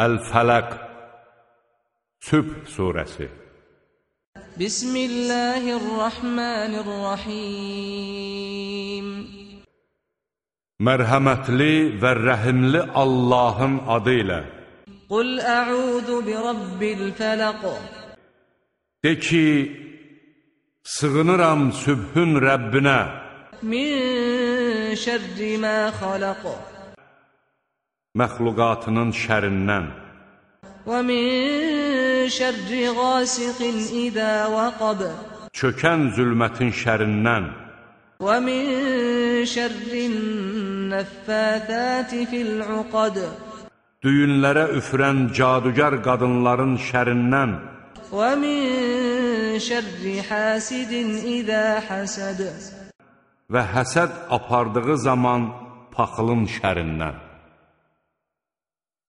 Əl-Fələq Sübh surəsi Bismillahirrahmanirrahim. Mərhəmətli və rəhimli Allahın adı ilə Qul ə'udhu bi rabbil fələq De ki, sığınıram sübhün Rəbbinə Min şərri mə xaləq Məxluqatının şərindən. Və min şərri qasiqin idə vəqab Çökən zülmətin şərindən. Və min şərrin nəffəthəti fil-uqad Düyünlərə üfürən cadugar qadınların şərindən. Və min şərri hasidin idə həsəd və həsəd apardığı zaman paxılın şərindən